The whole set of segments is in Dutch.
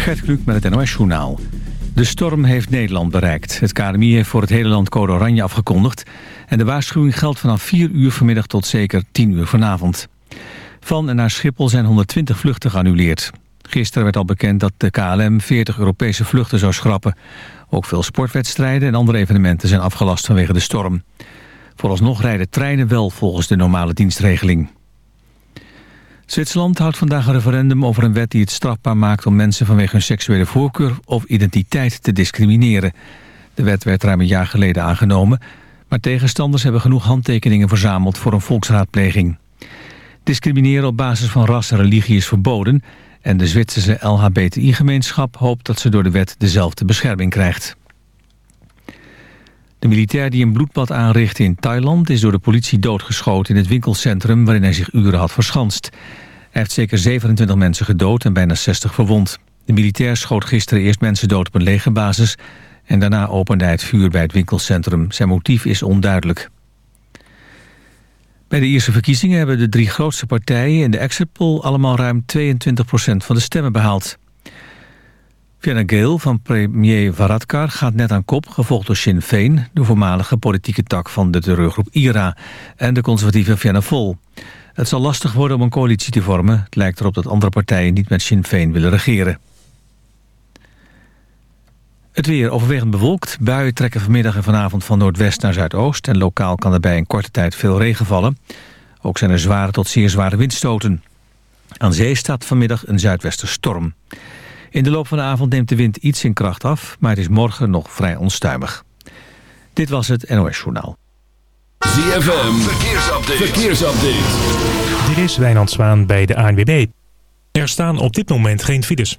Gert Kluk met het NOS Journaal. De storm heeft Nederland bereikt. Het KNMI heeft voor het hele land code oranje afgekondigd... en de waarschuwing geldt vanaf 4 uur vanmiddag tot zeker 10 uur vanavond. Van en naar Schiphol zijn 120 vluchten geannuleerd. Gisteren werd al bekend dat de KLM 40 Europese vluchten zou schrappen. Ook veel sportwedstrijden en andere evenementen zijn afgelast vanwege de storm. Vooralsnog rijden treinen wel volgens de normale dienstregeling. Zwitserland houdt vandaag een referendum over een wet die het strafbaar maakt om mensen vanwege hun seksuele voorkeur of identiteit te discrimineren. De wet werd ruim een jaar geleden aangenomen, maar tegenstanders hebben genoeg handtekeningen verzameld voor een volksraadpleging. Discrimineren op basis van ras en religie is verboden en de Zwitserse LHBTI-gemeenschap hoopt dat ze door de wet dezelfde bescherming krijgt. De militair die een bloedbad aanrichtte in Thailand... is door de politie doodgeschoten in het winkelcentrum... waarin hij zich uren had verschanst. Hij heeft zeker 27 mensen gedood en bijna 60 verwond. De militair schoot gisteren eerst mensen dood op een legerbasis... en daarna opende hij het vuur bij het winkelcentrum. Zijn motief is onduidelijk. Bij de Ierse verkiezingen hebben de drie grootste partijen... in de exit poll allemaal ruim 22% van de stemmen behaald. Fianna Gael van premier Varadkar gaat net aan kop... gevolgd door Sinn Féin, de voormalige politieke tak van de terreurgroep IRA... en de conservatieve Fianna Fáil. Het zal lastig worden om een coalitie te vormen. Het lijkt erop dat andere partijen niet met Sinn Féin willen regeren. Het weer overwegend bewolkt. Buien trekken vanmiddag en vanavond van noordwest naar zuidoost... en lokaal kan er bij een korte tijd veel regen vallen. Ook zijn er zware tot zeer zware windstoten. Aan zee staat vanmiddag een zuidwesterstorm. In de loop van de avond neemt de wind iets in kracht af... maar het is morgen nog vrij onstuimig. Dit was het NOS Journaal. ZFM, verkeersupdate. verkeersupdate. Dit is Wijnand Zwaan bij de ANWB. Er staan op dit moment geen files.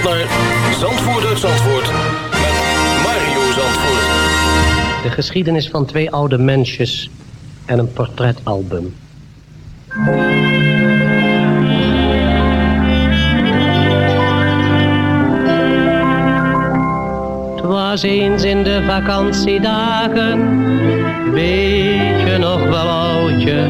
naar Zandvoort uit Zandvoort met Mario Zandvoort. De geschiedenis van twee oude mensjes en een portretalbum. Was eens in de vakantiedagen, weet je nog wel oudje,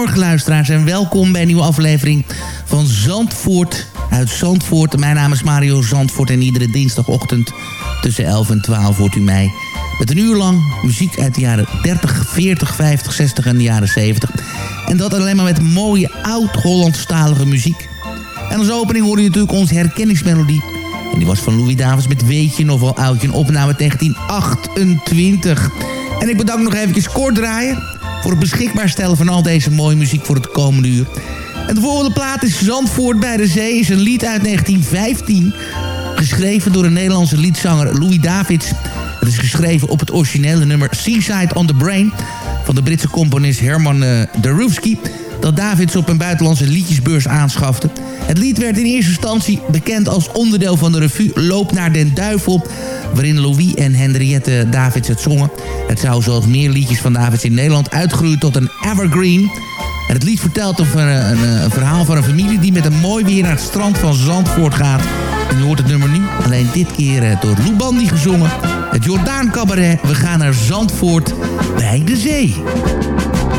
Goedemorgen luisteraars en welkom bij een nieuwe aflevering van Zandvoort uit Zandvoort. Mijn naam is Mario Zandvoort en iedere dinsdagochtend tussen 11 en 12 hoort u mij met een uur lang muziek uit de jaren 30, 40, 50, 60 en de jaren 70. En dat alleen maar met mooie oud-Hollandstalige muziek. En als opening hoorde je natuurlijk onze herkenningsmelodie. En die was van Louis Davids met Weet je nog wel oudje, een opname uit 1928. En ik bedank nog eventjes Kort Draaien voor het beschikbaar stellen van al deze mooie muziek voor het komende uur. En de volgende plaat is Zandvoort bij de Zee, is een lied uit 1915. Geschreven door de Nederlandse liedzanger Louis Davids. Het is geschreven op het originele nummer Seaside on the Brain... van de Britse componist Herman uh. Dat Davids op een buitenlandse liedjesbeurs aanschafte. Het lied werd in eerste instantie bekend als onderdeel van de revue Loop naar den Duivel... waarin Louis en Henriette Davids het zongen. Het zou zoals meer liedjes van Davids in Nederland uitgroeien tot een evergreen... En het lied vertelt over een, een, een, verhaal van een familie die met een mooi weer naar het strand van Zandvoort gaat. En hoort het nummer nu, alleen dit keer eh, door Lou Bandy gezongen. Het Jordaan Cabaret, we gaan naar Zandvoort bij de zee.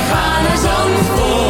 Gaan naar Zandvoort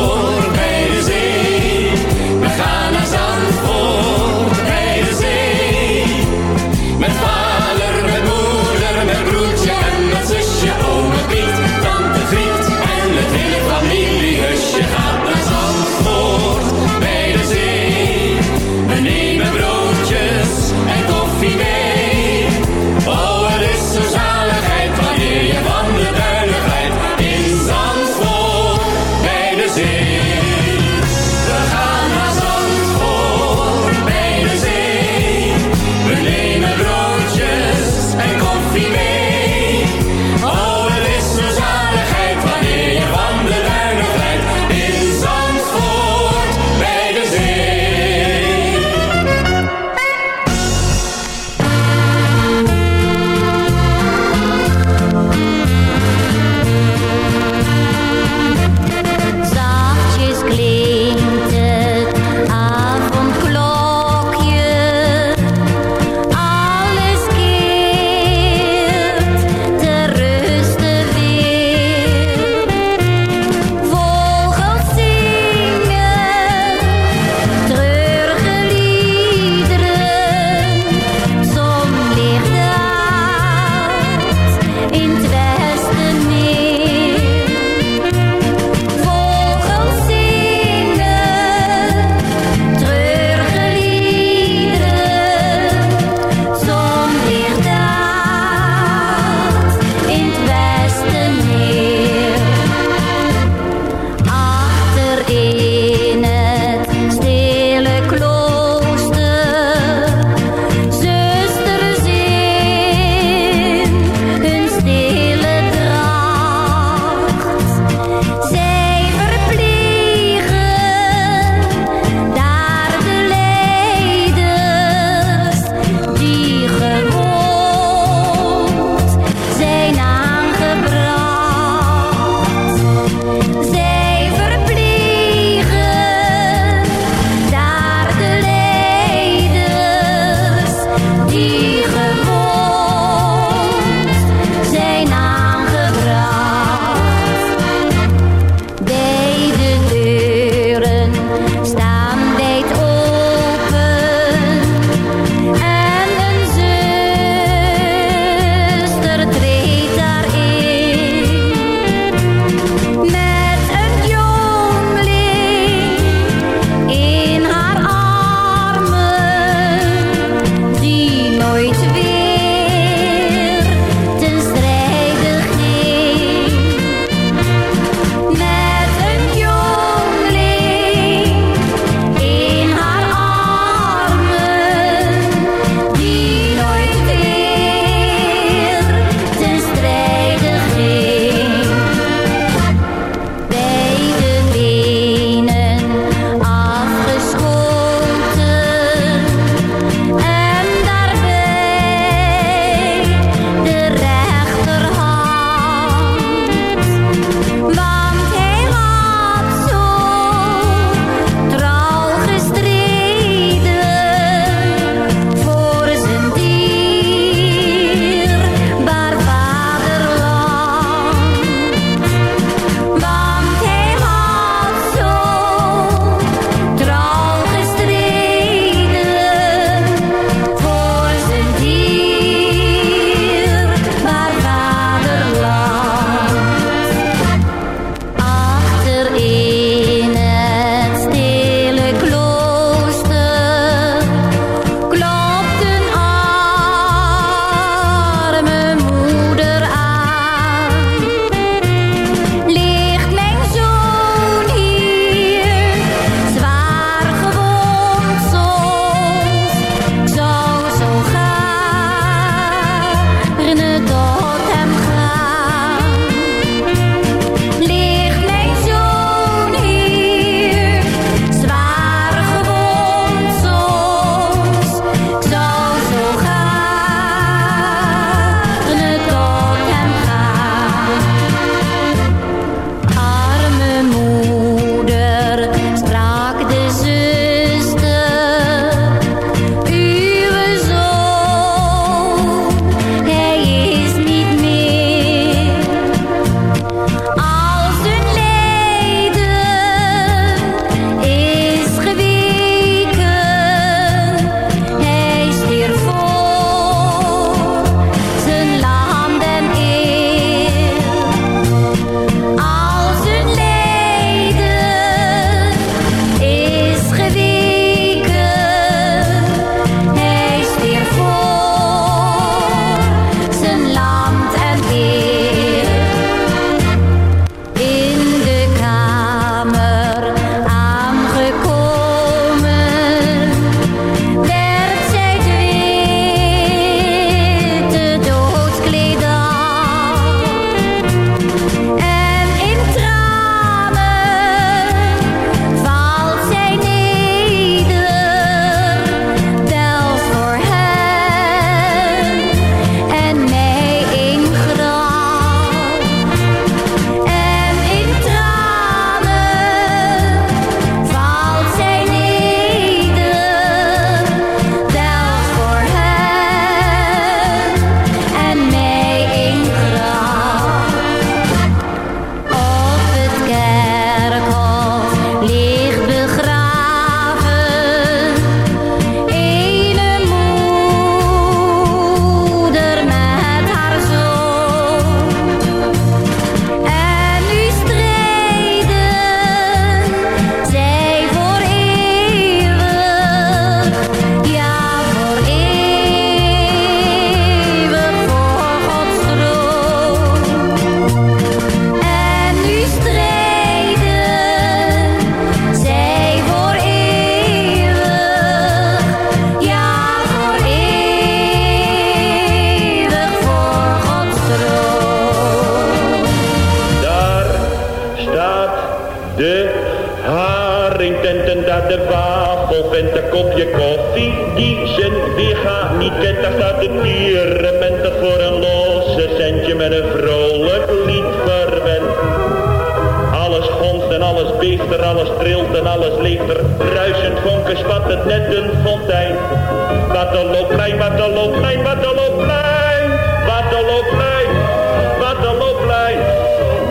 een weerga niet kent, daar staat het pyramid er voor een losse centje met een vrolijk lied verwend. Alles gonst en alles beeft er, alles trilt en alles leeft er. Ruisend vonken spat het net een fontein. Wat een looplijn, wat een looplijn, wat een looplijn. Wat een looplijn, wat een looplijn.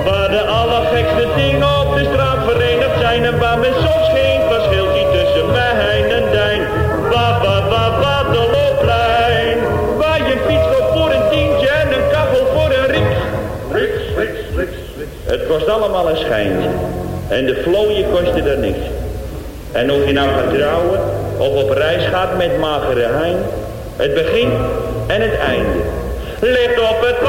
Waar de allergekste dingen op de straat verenigd zijn. En waar men soms geen verschil ziet tussen mij Het kost allemaal een schijntje. En de vlooien kosten er niks. En of je nou gaat trouwen of op reis gaat met magere hein. Het begin en het einde. Ligt op het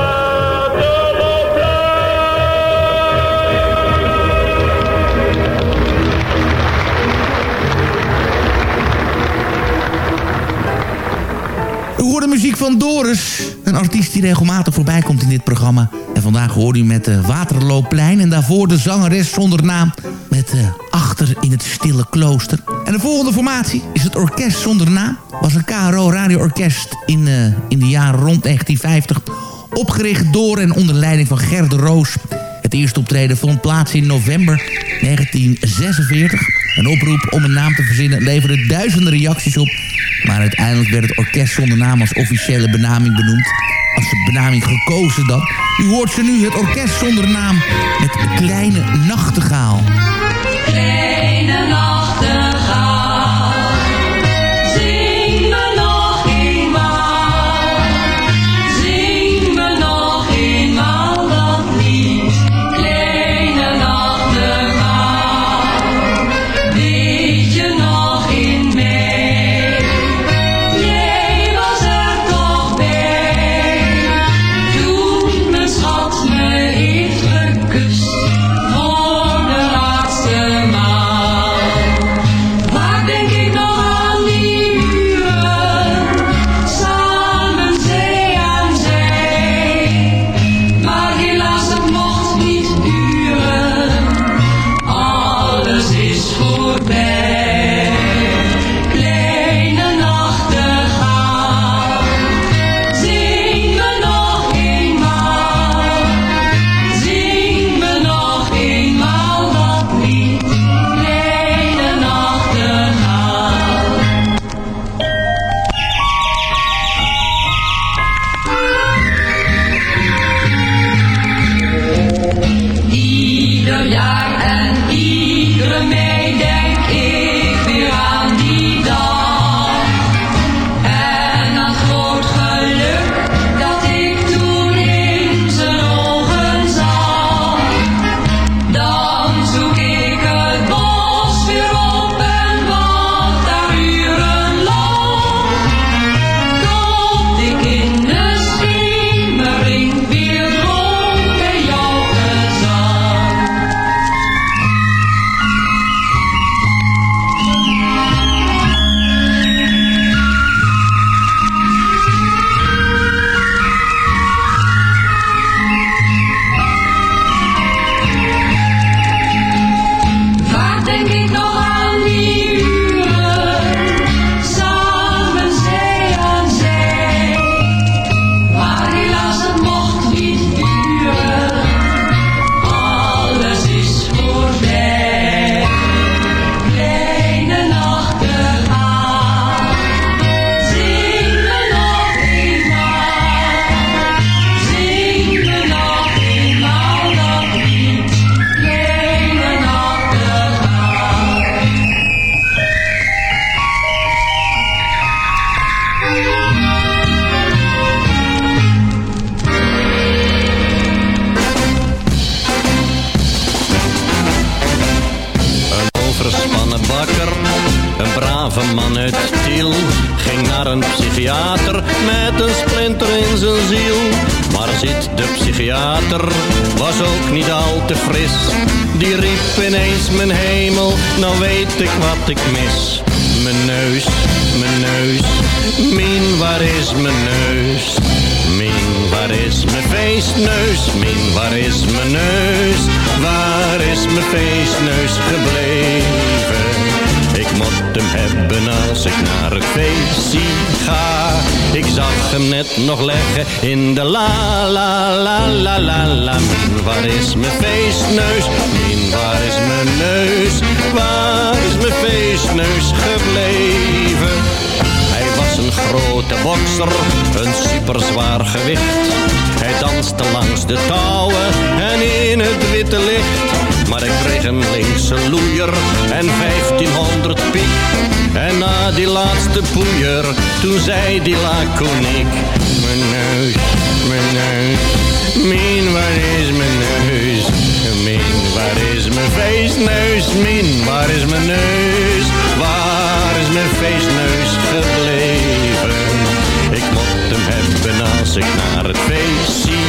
U hoort de muziek van Doris, een artiest die regelmatig voorbij komt in dit programma. En vandaag hoorde u met de Waterloopplein en daarvoor de zangeres zonder naam met uh, Achter in het Stille Klooster. En de volgende formatie is het Orkest zonder naam. Was een KRO radioorkest in, uh, in de jaren rond 1950. Opgericht door en onder leiding van Gerde Roos. Het eerste optreden vond plaats in november 1946. Een oproep om een naam te verzinnen leverde duizenden reacties op. Maar uiteindelijk werd het orkest zonder naam als officiële benaming benoemd. De benaming gekozen dan. U hoort ze nu, het orkest zonder naam met Kleine Nachtegaal. Zag hem net nog leggen in de la la la la la la. Waar is mijn feestneus? Min, waar is mijn neus? Waar is mijn feestneus gebleven? Hij was een grote bokser, een superzwaar gewicht. Hij danste langs de touwen en in het witte licht. Maar ik kreeg een linkse loeier en 1500 piek. En na die laatste poeier, toen zei die laconiek. Mijn neus, mijn neus, min waar is mijn neus? Min waar is mijn feestneus? Min waar is mijn neus? Waar is mijn feestneus gebleven? Ik moet hem hebben als ik naar het feestje ga.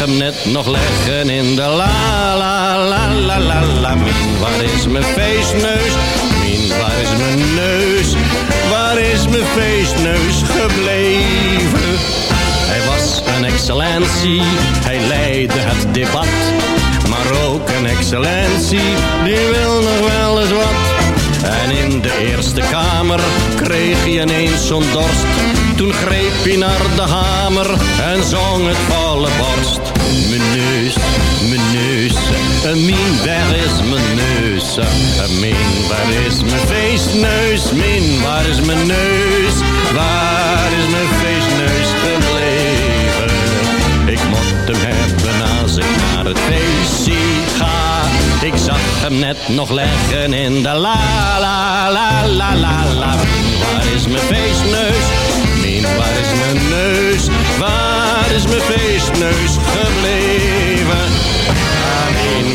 Hem net nog leggen in de la la la la la la. Waar is mijn feestneus? Min, waar is mijn neus? Waar is mijn feestneus gebleven? Hij was een excellentie, hij leidde het debat. Maar ook een excellentie, die wil nog wel eens wat. En in de Eerste Kamer kreeg hij ineens zo'n dorst. Toen greep hij naar de hamer en zong het volle borst. Mijn neus, mijn neus, min, waar is mijn neus? Min, waar is mijn feestneus? Min, waar is mijn neus? Waar is mijn feestneus gebleven? Ik moet hem hebben als ik naar het feestje ga. Ik zag hem net nog leggen in de la la la la la la. Waar is mijn feestneus? Min, waar is mijn neus? Waar is mijn feestneus gebleven? Ah,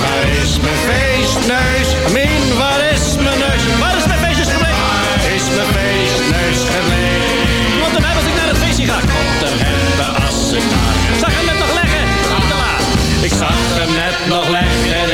waar is mijn feestneus? Min, waar is mijn neus? Waar is mijn feestneus gebleven? Waar is mijn feestneus gebleven? Want hebben als ik naar het feestje ga. Komt hem hebben als ik. Zag hem net nog leggen de. Ik zag hem net nog leggen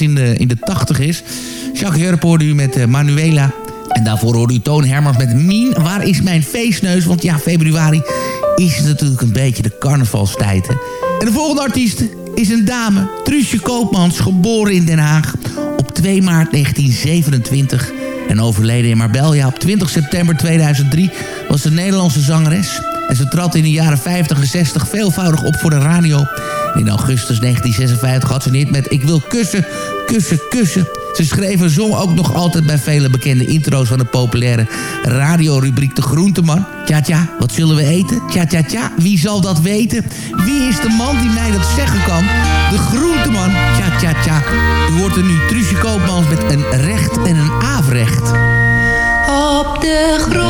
in de, in de tachtig is. Jacques Herp hoorde u met eh, Manuela. En daarvoor hoorde u Toon Hermans met Mien. Waar is mijn feestneus? Want ja, februari is natuurlijk een beetje de carnavalstijd. En de volgende artiest is een dame. Truusje Koopmans, geboren in Den Haag op 2 maart 1927. En overleden in Marbella op 20 september 2003 was een Nederlandse zangeres. En ze trad in de jaren 50 en 60 veelvoudig op voor de radio. In augustus 1956 had ze een met Ik wil kussen, kussen, kussen. Ze schreef en zong ook nog altijd bij vele bekende intro's van de populaire radiorubriek De Groenteman. Tja tja, wat zullen we eten? Tja tja tja, wie zal dat weten? Wie is de man die mij dat zeggen kan? De Groenteman, tja tja tja. U hoort er nu Truusje Koopmans met een recht en een afrecht. Op de grote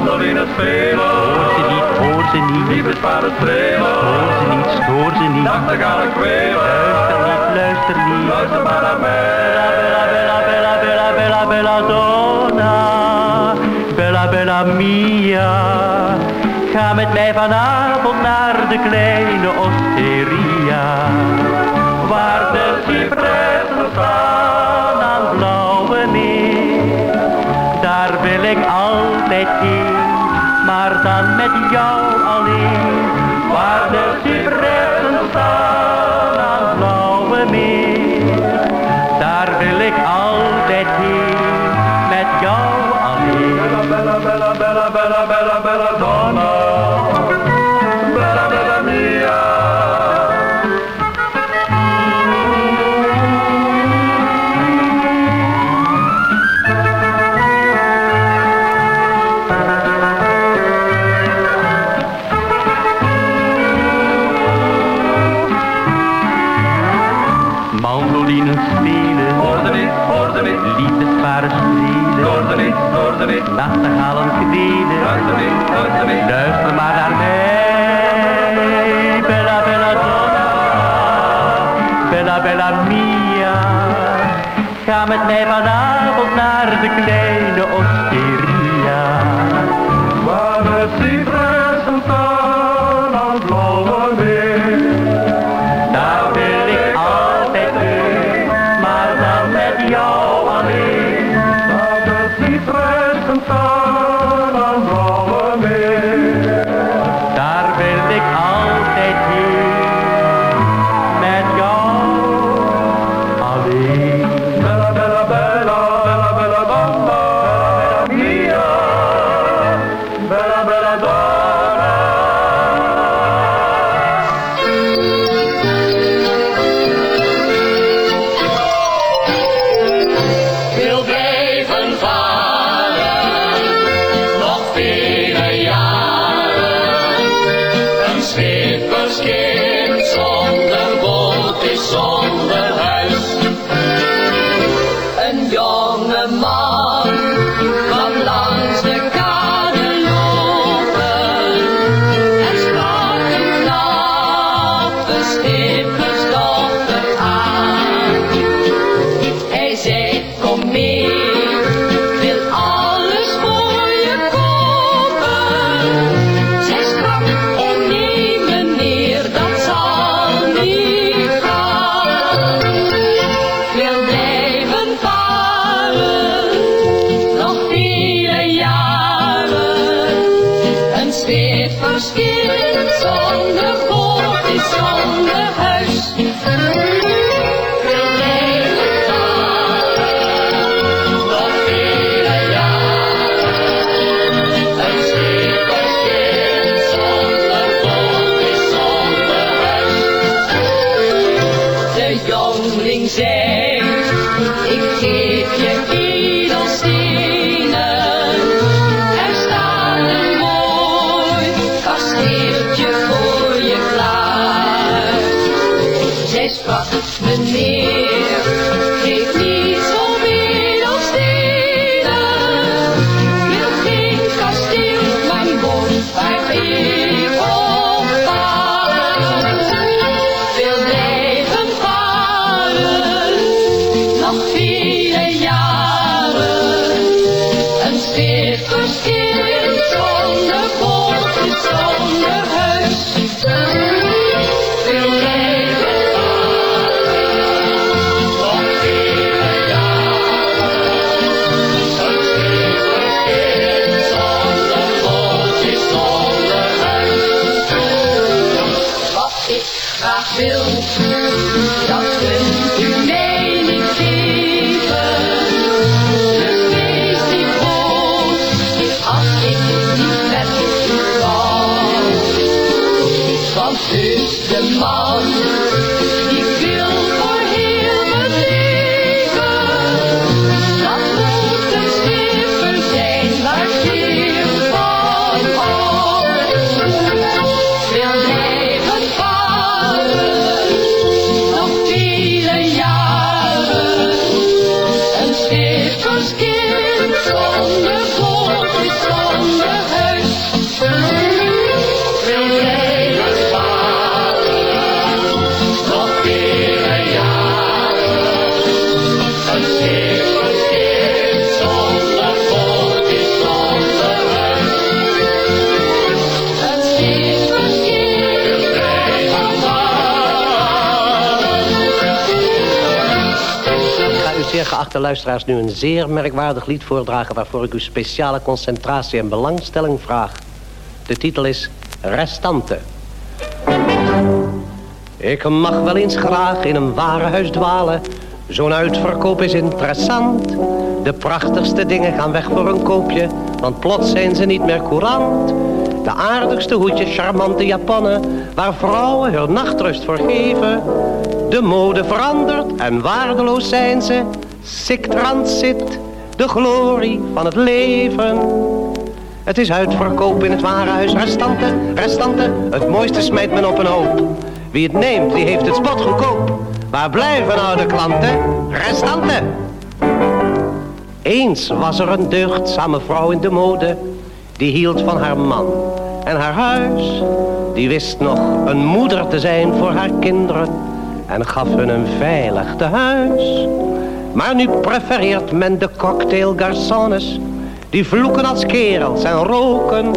ander het. Hoor ze niet, hoor ze niet. Niet bespaar het spelen. Hoor ze niet, stoor ze niet. Dag, dan ga ik. Luister niet, luister niet. Luister maar naar mij. Bella, bella, bella, bella, bella, bella, donna. Bella, bella mia. Ga met mij vanavond naar de kleine osteria. Waar de maar dan met jou alleen, waar de cipressen staan. wij vanavond naar de klei. Geachte luisteraars nu een zeer merkwaardig lied voordragen... waarvoor ik uw speciale concentratie en belangstelling vraag. De titel is Restante. Ik mag wel eens graag in een warenhuis dwalen. Zo'n uitverkoop is interessant. De prachtigste dingen gaan weg voor een koopje, want plots zijn ze niet meer courant. De aardigste hoedjes, charmante japonnen, waar vrouwen hun nachtrust voor geven. De mode verandert en waardeloos zijn ze. Sic transit, de glorie van het leven. Het is uitverkoop in het warenhuis. Restanten, restanten, het mooiste smijt men op een hoop. Wie het neemt, die heeft het spot goedkoop. Waar blijven nou de klanten? Restanten. Eens was er een deugdzame vrouw in de mode. Die hield van haar man en haar huis. Die wist nog een moeder te zijn voor haar kinderen. En gaf hun een veilig tehuis. Maar nu prefereert men de cocktailgarçons. Die vloeken als kerels en roken.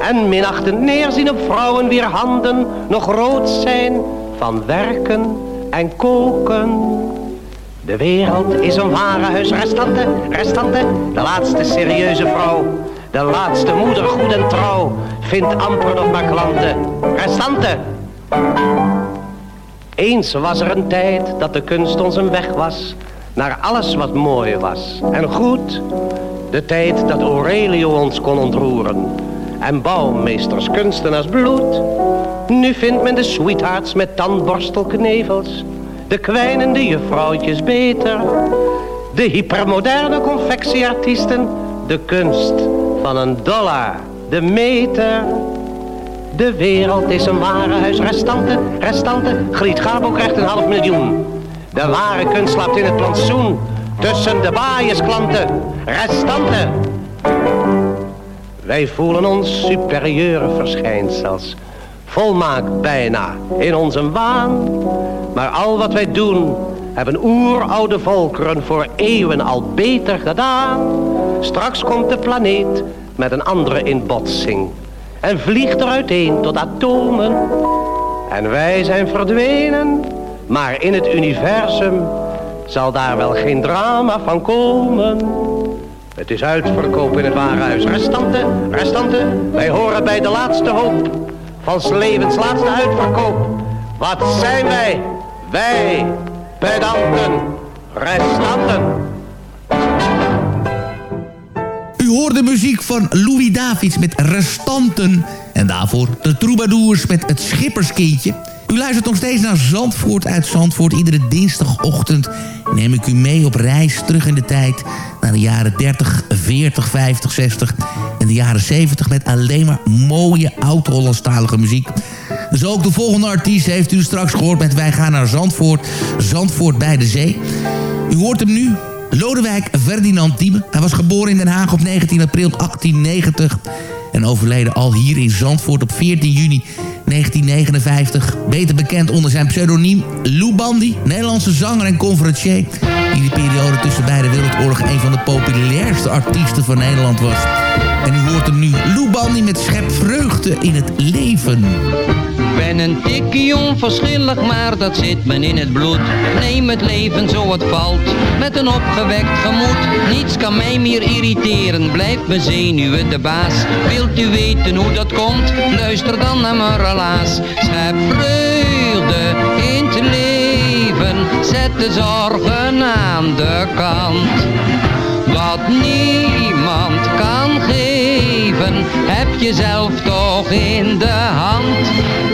En minachtend neerzien op vrouwen wier handen nog rood zijn van werken en koken. De wereld is een warenhuis, restante, restante, de laatste serieuze vrouw. De laatste moeder goed en trouw, vindt amper nog maar klanten. Restante. Eens was er een tijd dat de kunst ons een weg was, naar alles wat mooi was en goed. De tijd dat Aurelio ons kon ontroeren en bouwmeesters kunstenaars bloed. Nu vindt men de sweethearts met tandborstelknevels, de kwijnende juffrouwtjes beter. De hypermoderne confectieartiesten, de kunst van een dollar, de meter. De wereld is een warenhuis, restanten, restanten. Griet Gabo krijgt een half miljoen. De ware kunst slaapt in het plantsoen, tussen de baaiersklanten, restanten. Wij voelen ons superieure verschijnsels, volmaakt bijna in onze waan. Maar al wat wij doen, hebben oeroude volkeren voor eeuwen al beter gedaan. Straks komt de planeet met een andere in botsing en vliegt er uiteen tot atomen. En wij zijn verdwenen, maar in het universum zal daar wel geen drama van komen. Het is uitverkoop in het warenhuis. Restanten, restanten, wij horen bij de laatste hoop. Van 's levens laatste uitverkoop. Wat zijn wij? Wij, pedanten, restanten. U hoort de muziek van Louis Davids met Restanten. En daarvoor de Troubadours met Het Schipperskindje. U luistert nog steeds naar Zandvoort uit Zandvoort. Iedere dinsdagochtend neem ik u mee op reis terug in de tijd... naar de jaren 30, 40, 50, 60 en de jaren 70... met alleen maar mooie oud-Hollandstalige muziek. Dus ook de volgende artiest heeft u straks gehoord met Wij gaan naar Zandvoort. Zandvoort bij de zee. U hoort hem nu, Lodewijk Ferdinand Diemen. Hij was geboren in Den Haag op 19 april 1890 en overleden al hier in Zandvoort op 14 juni 1959. Beter bekend onder zijn pseudoniem Lou Bandy, Nederlandse zanger en conferencier. Die die periode tussen beide wereldoorlogen een van de populairste artiesten van Nederland was. En u hoort hem nu, Lou Bandy met Schep Vreugde in het Leven. Ben een tikkie onverschillig, maar dat zit me in het bloed. Neem het leven zo het valt, met een opgewekt gemoed. Niets kan mij meer irriteren, blijf me zenuwen de baas. Wilt u weten hoe dat komt? Luister dan naar mijn relaas. Schep vreugde in het leven, zet de zorgen aan de kant. Wat niemand kan geven, heb je zelf toch in de hand.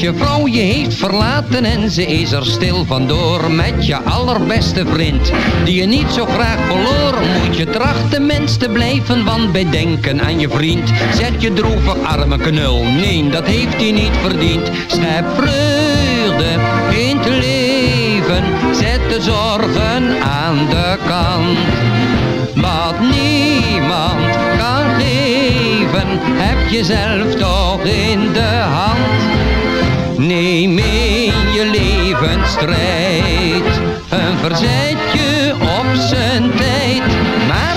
Je vrouw je heeft verlaten en ze is er stil vandoor met je allerbeste vriend, die je niet zo graag verloor, moet je trachten mens te blijven, want bij denken aan je vriend, zet je droevig arme knul. Nee, dat heeft hij niet verdiend. Schep vreugde in het leven, zet de zorgen aan de kant. Wat niemand kan geven, heb je zelf toch in de hand. Neem in je levensstrijd een verzetje op zijn tijd. Maar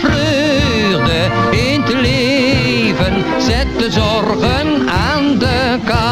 vreugde in het leven, zet de zorgen aan de kant.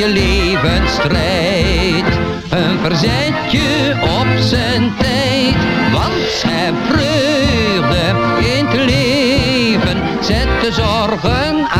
je levensstrijd een verzetje op zijn tijd. Want schep vreugde in het leven, zet de zorgen aan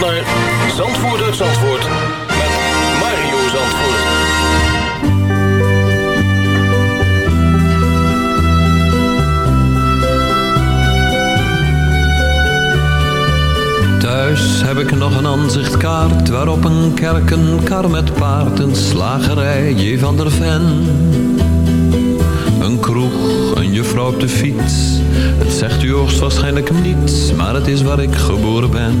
naar Zandvoort uit Zandvoort met Mario Zandvoort. Thuis heb ik nog een aanzichtkaart waarop een kerk, een kar met paard, een slagerij, J. van der Ven. Een kroeg, een juffrouw op de fiets. Het zegt u hoogstwaarschijnlijk niets, maar het is waar ik geboren ben.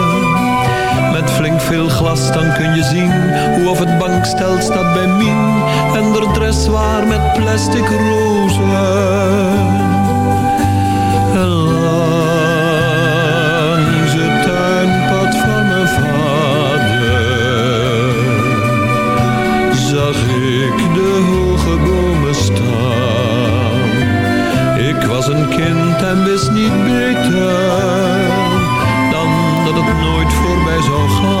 Veel glas dan kun je zien hoe of het bankstel staat bij Mien. En de dress waar met plastic rozen. En langs het tuinpad van mijn vader zag ik de hoge bomen staan. Ik was een kind en wist niet beter dan dat het nooit voorbij zou gaan.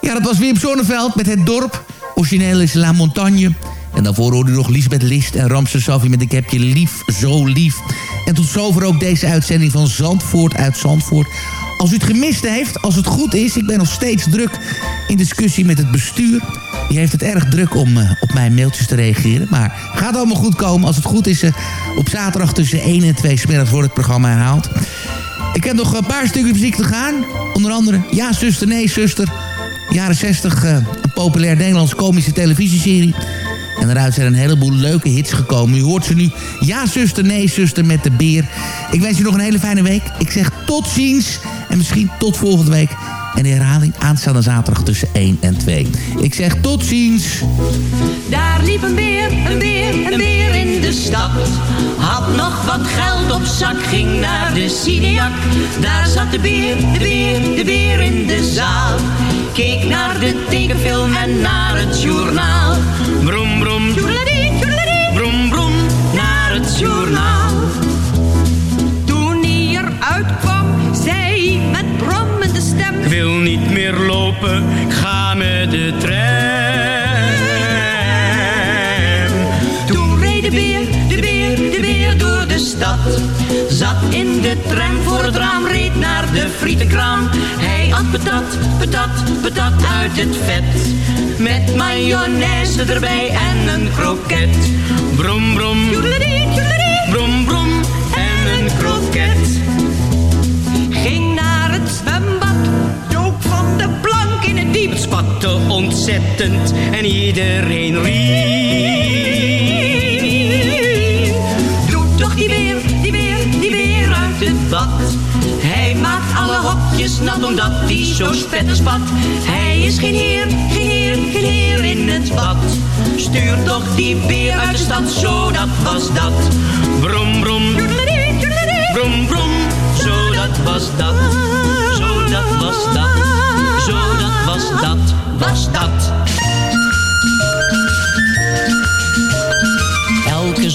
Ja, dat was Wim Sonneveld met Het Dorp. Origineel is La Montagne. En daarvoor hoorde u nog Lisbeth List en Ramse Safi met Ik heb je lief, zo lief. En tot zover ook deze uitzending van Zandvoort uit Zandvoort. Als u het gemist heeft, als het goed is... ik ben nog steeds druk in discussie met het bestuur. Die heeft het erg druk om eh, op mijn mailtjes te reageren. Maar gaat allemaal goed komen. Als het goed is, eh, op zaterdag tussen 1 en 2 smiddags wordt het programma herhaald. Ik heb nog een paar stukken muziek te gaan. Onder andere Ja, zuster, nee, zuster. Jaren 60, eh, een populair Nederlands komische televisieserie. En eruit zijn een heleboel leuke hits gekomen. U hoort ze nu. Ja, zuster, nee, zuster met de beer. Ik wens u nog een hele fijne week. Ik zeg tot ziens. En misschien tot volgende week. En de herhaling aanstaande zaterdag tussen 1 en 2. Ik zeg tot ziens. Daar liep een beer, een beer, een beer in de stad. Had nog wat geld op zak, ging naar de Cineac. Daar zat de beer, de beer, de beer in de zaal. Keek naar de tekenfilm en naar het journaal. Brom, brom, joedeladee, joedeladee. Brom, brom, naar het journaal. De tram voor het raam, reed naar de frietenkraam. Hij at patat, patat, patat uit het vet. Met mayonaise erbij en een kroket. Brom, brom, Joedeladee, joedeladee. brom, brom en een kroket. Ging naar het zwembad, dook van de plank in het diep. Het spatte ontzettend en iedereen riep. Hokjes nat omdat hij zo spetter spat. Hij is geen heer, geen heer, geen heer in het bad. Stuur toch die beer uit de stad, zo dat was dat. Brom, brom, brom, brom, zo dat was dat. Zo dat was dat. Zo dat was dat, was dat.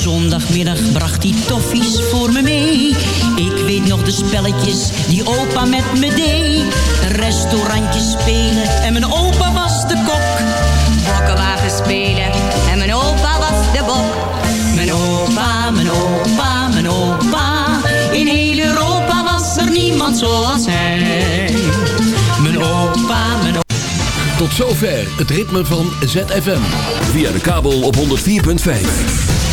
Zondagmiddag bracht hij toffies voor me mee. Ik weet nog de spelletjes die opa met me deed. Restaurantjes spelen en mijn opa was de kok. Bokkenwagen spelen en mijn opa was de bok. Mijn opa, mijn opa, mijn opa. In heel Europa was er niemand zoals hij. Mijn opa, mijn opa. Tot zover het ritme van ZFM. Via de kabel op 104.5.